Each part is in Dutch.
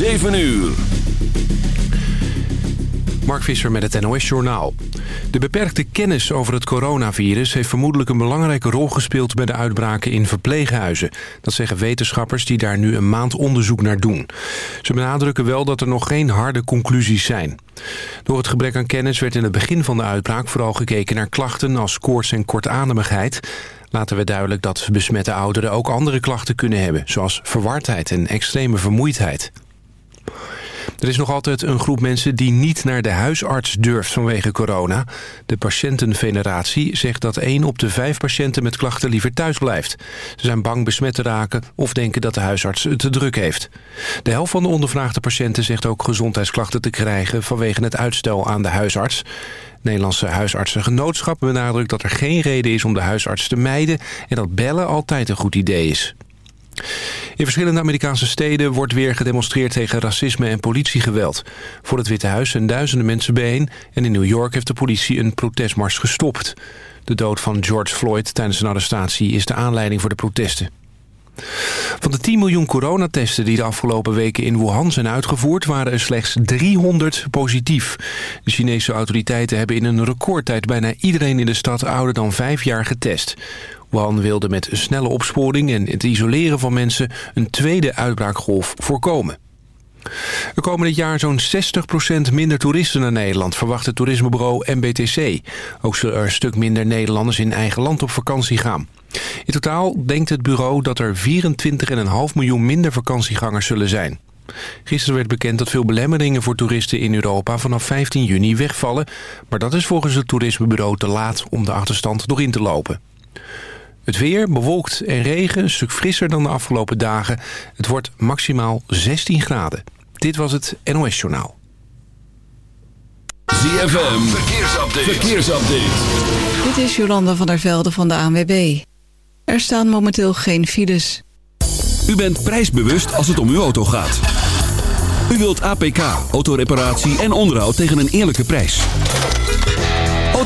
7 uur. Mark Visser met het NOS Journaal. De beperkte kennis over het coronavirus heeft vermoedelijk een belangrijke rol gespeeld bij de uitbraken in verpleeghuizen. Dat zeggen wetenschappers die daar nu een maand onderzoek naar doen. Ze benadrukken wel dat er nog geen harde conclusies zijn. Door het gebrek aan kennis werd in het begin van de uitbraak vooral gekeken naar klachten als koorts en kortademigheid. Laten we duidelijk dat besmette ouderen ook andere klachten kunnen hebben, zoals verwardheid en extreme vermoeidheid. Er is nog altijd een groep mensen die niet naar de huisarts durft vanwege corona. De patiëntenfederatie zegt dat 1 op de 5 patiënten met klachten liever thuis blijft. Ze zijn bang besmet te raken of denken dat de huisarts het te druk heeft. De helft van de ondervraagde patiënten zegt ook gezondheidsklachten te krijgen vanwege het uitstel aan de huisarts. Nederlandse huisartsengenootschap benadrukt dat er geen reden is om de huisarts te mijden en dat bellen altijd een goed idee is. In verschillende Amerikaanse steden wordt weer gedemonstreerd tegen racisme en politiegeweld. Voor het Witte Huis zijn duizenden mensen bijeen en in New York heeft de politie een protestmars gestopt. De dood van George Floyd tijdens een arrestatie is de aanleiding voor de protesten. Van de 10 miljoen coronatesten die de afgelopen weken in Wuhan zijn uitgevoerd... waren er slechts 300 positief. De Chinese autoriteiten hebben in een recordtijd bijna iedereen in de stad ouder dan 5 jaar getest. Wuhan wilde met snelle opsporing en het isoleren van mensen een tweede uitbraakgolf voorkomen. Er komen dit jaar zo'n 60% minder toeristen naar Nederland, verwacht het toerismebureau MBTC. Ook zullen er een stuk minder Nederlanders in eigen land op vakantie gaan. In totaal denkt het bureau dat er 24,5 miljoen minder vakantiegangers zullen zijn. Gisteren werd bekend dat veel belemmeringen voor toeristen in Europa vanaf 15 juni wegvallen. Maar dat is volgens het toerismebureau te laat om de achterstand nog in te lopen. Het weer bewolkt en regen, een stuk frisser dan de afgelopen dagen. Het wordt maximaal 16 graden. Dit was het NOS Journaal. ZFM, verkeersupdate. verkeersupdate. Dit is Jolanda van der Velde van de ANWB. Er staan momenteel geen files. U bent prijsbewust als het om uw auto gaat. U wilt APK, autoreparatie en onderhoud tegen een eerlijke prijs.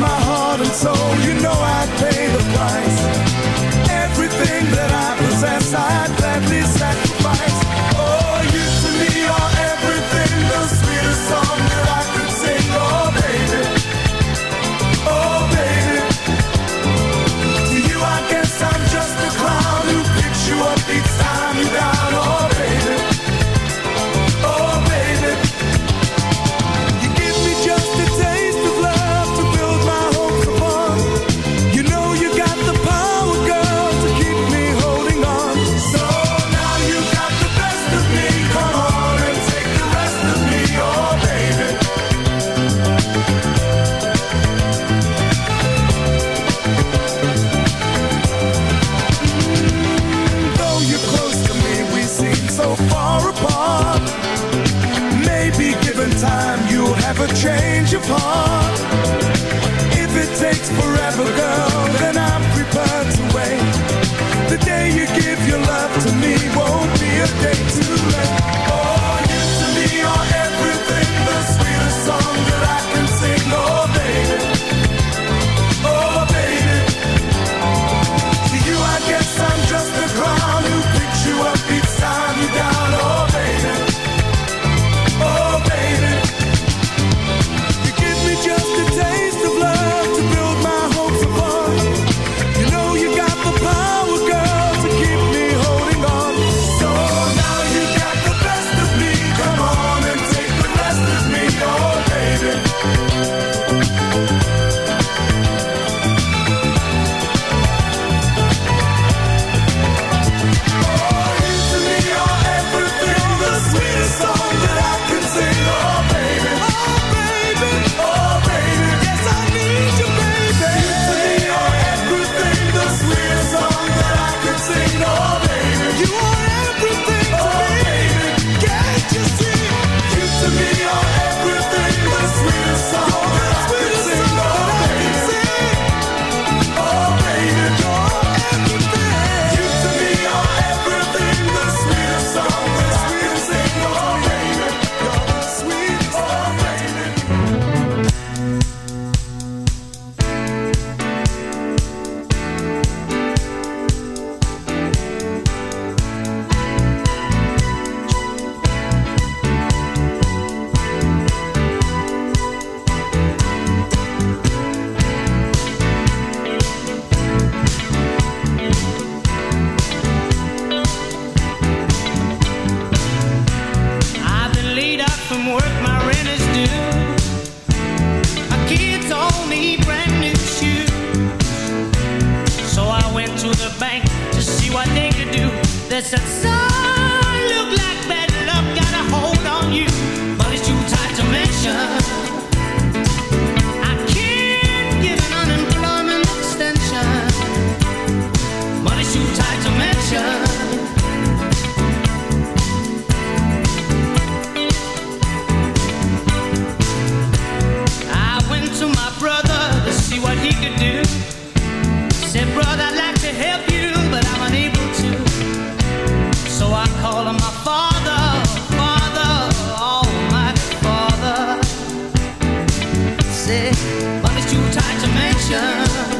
My heart and soul, easy, but it's too tight to mention.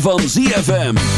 van ZFM.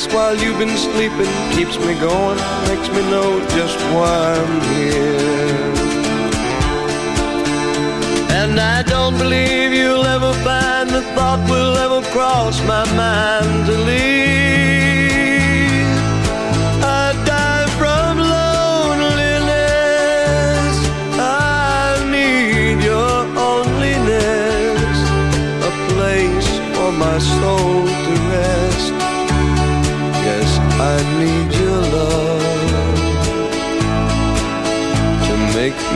Face while you've been sleeping keeps me going, makes me know just why I'm here.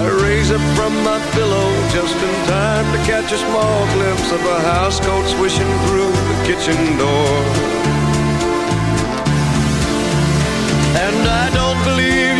I raise up from my pillow just in time to catch a small glimpse of a housecoat swishing through the kitchen door. And I don't believe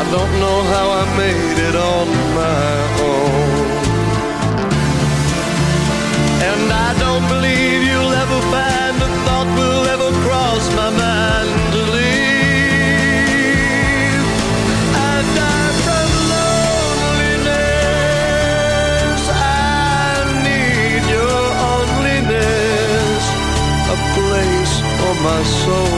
I don't know how I made it on my own. And I don't believe you'll ever find a thought will ever cross my mind to leave. I die from loneliness. I need your onlyness, a place for my soul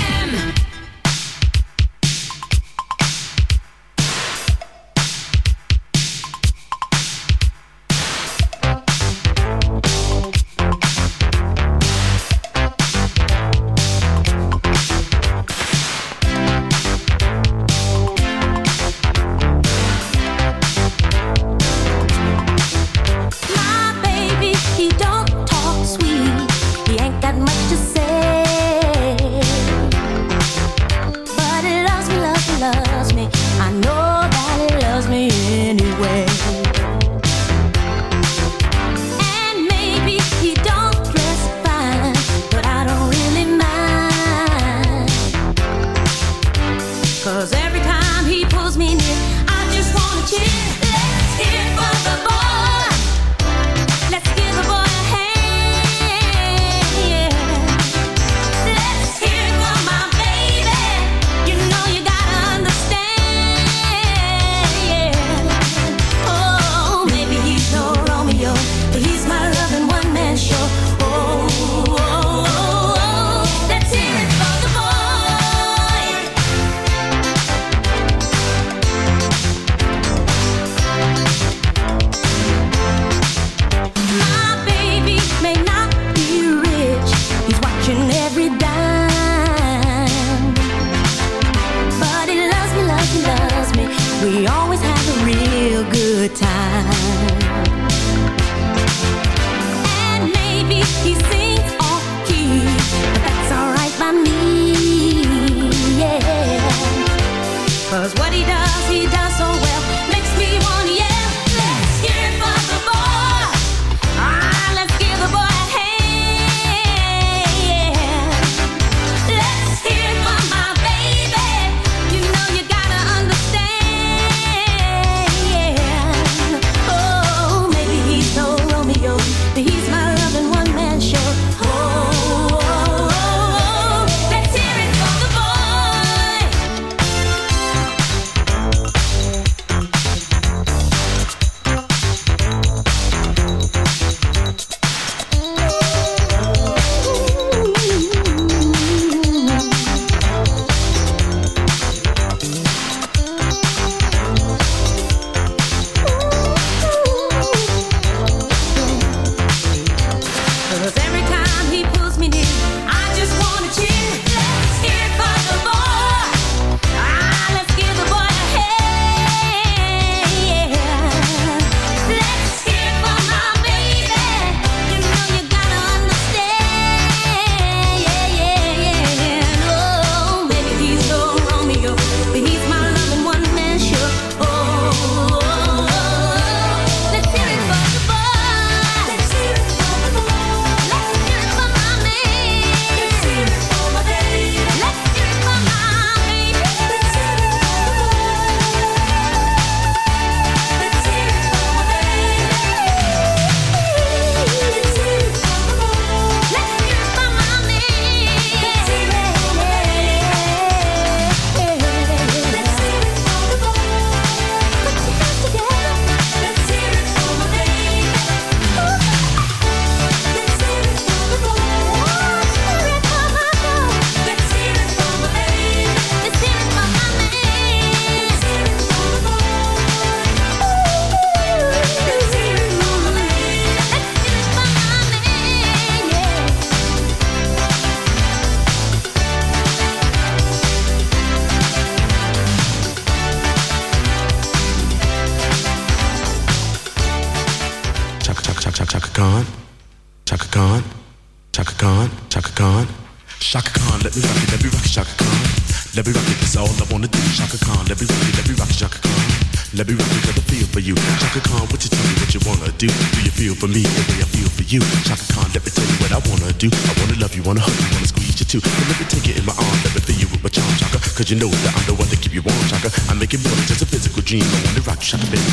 shut the bit.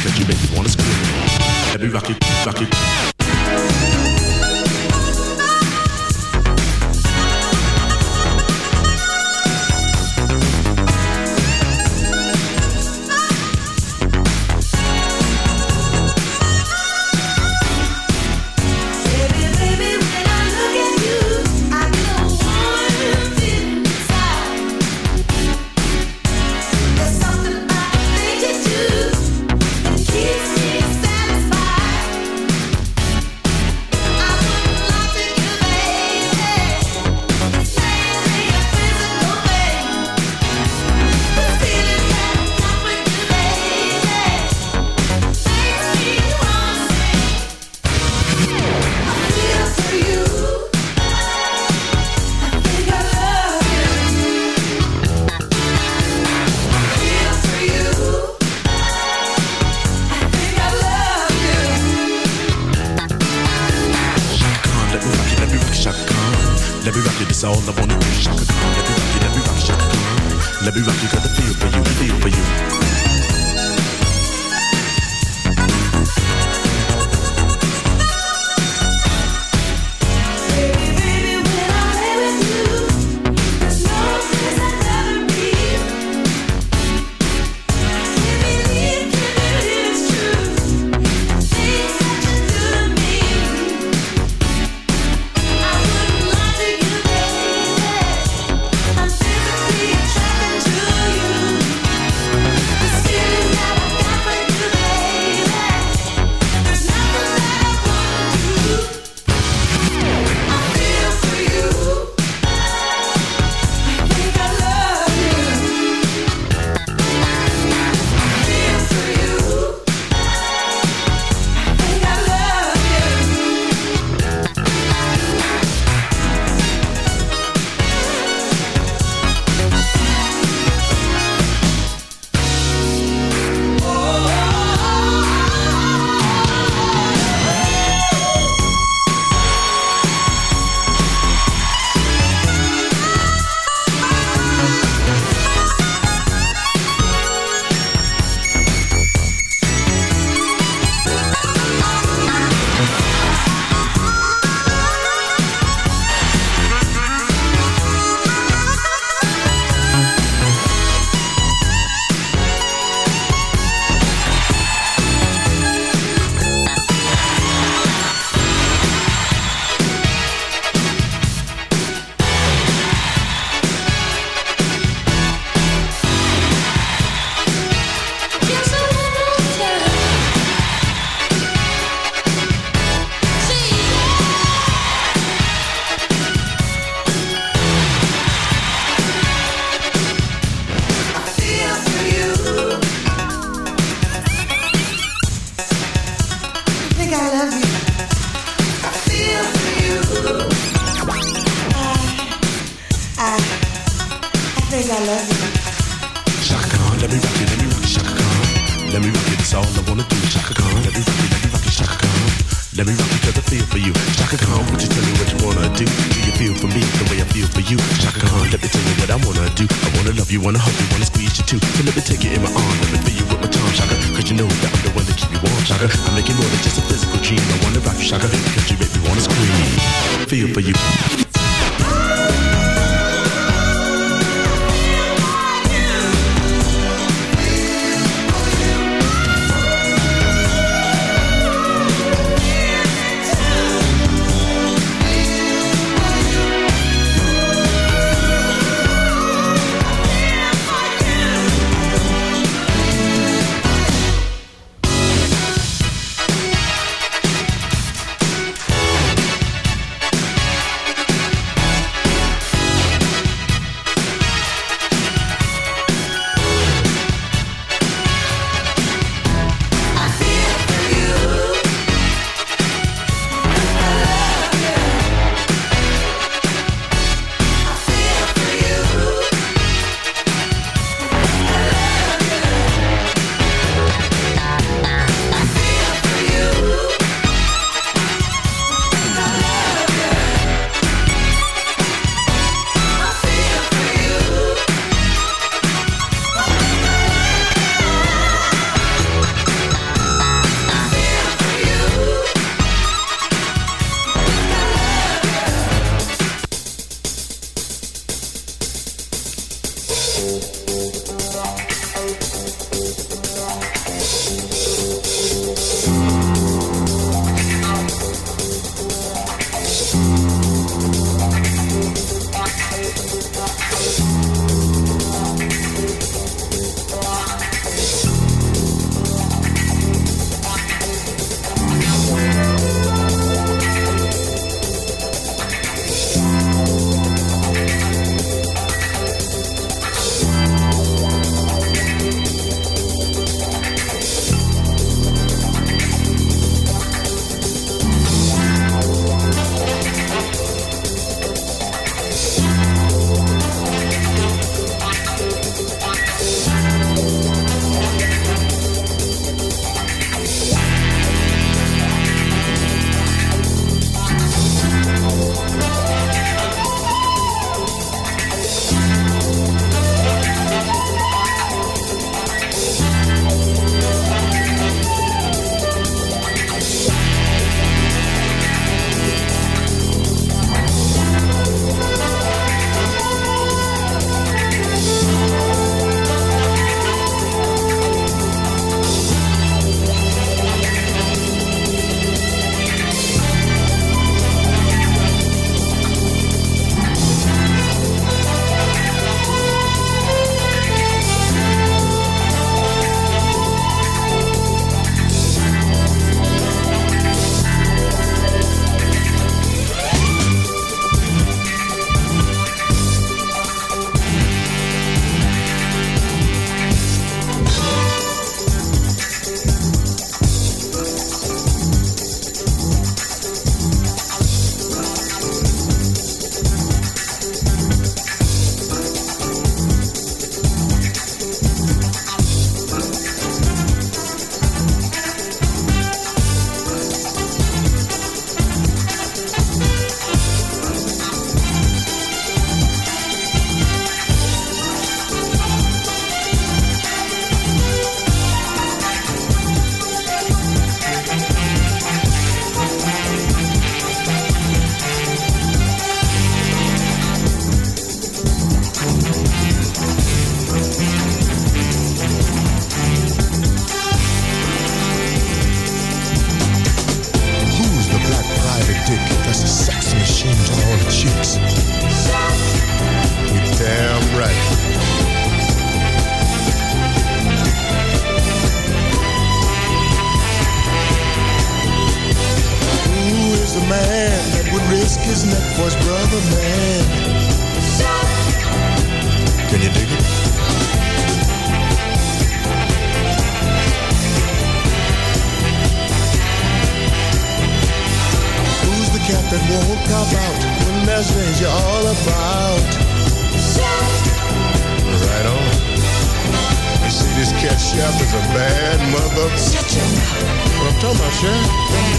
Thomas, yeah?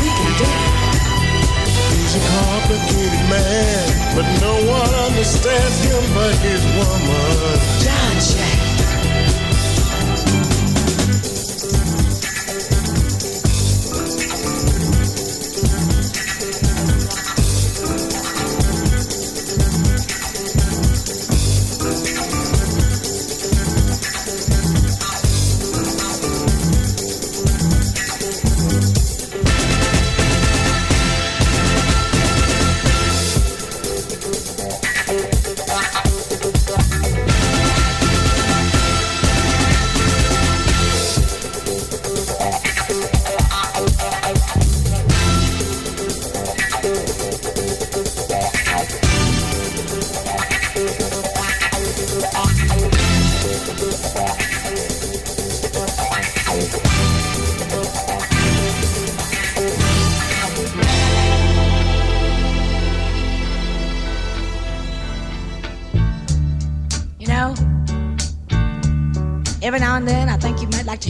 We can do it. He's a complicated man, but no one understands him but his woman. John Jack.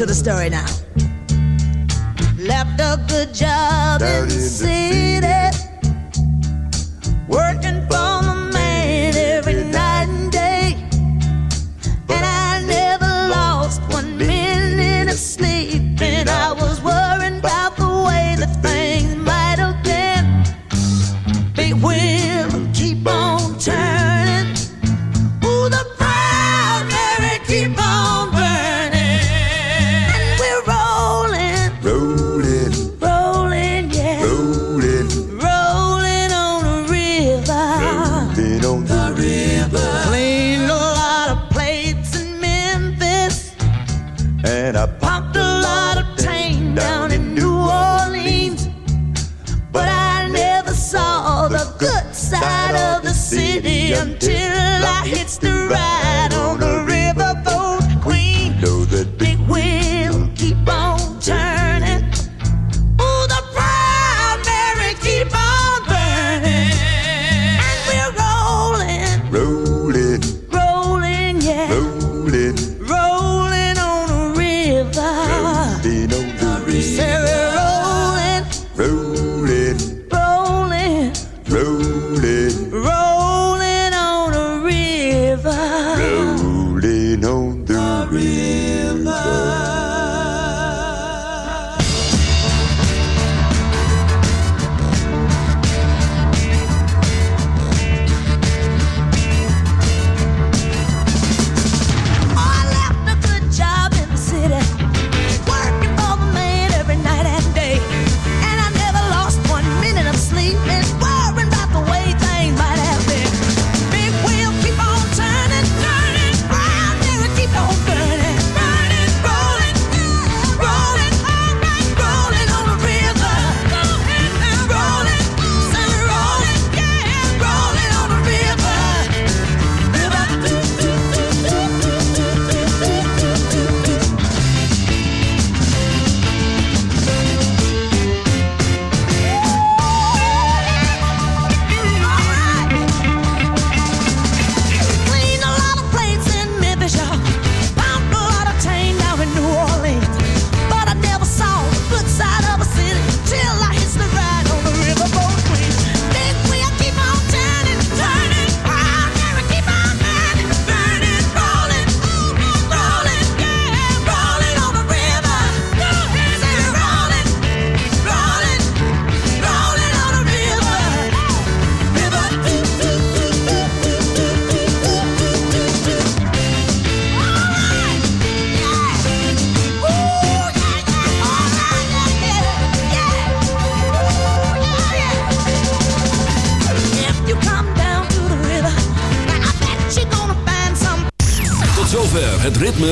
to the story now. Left a good job Down in the city. city.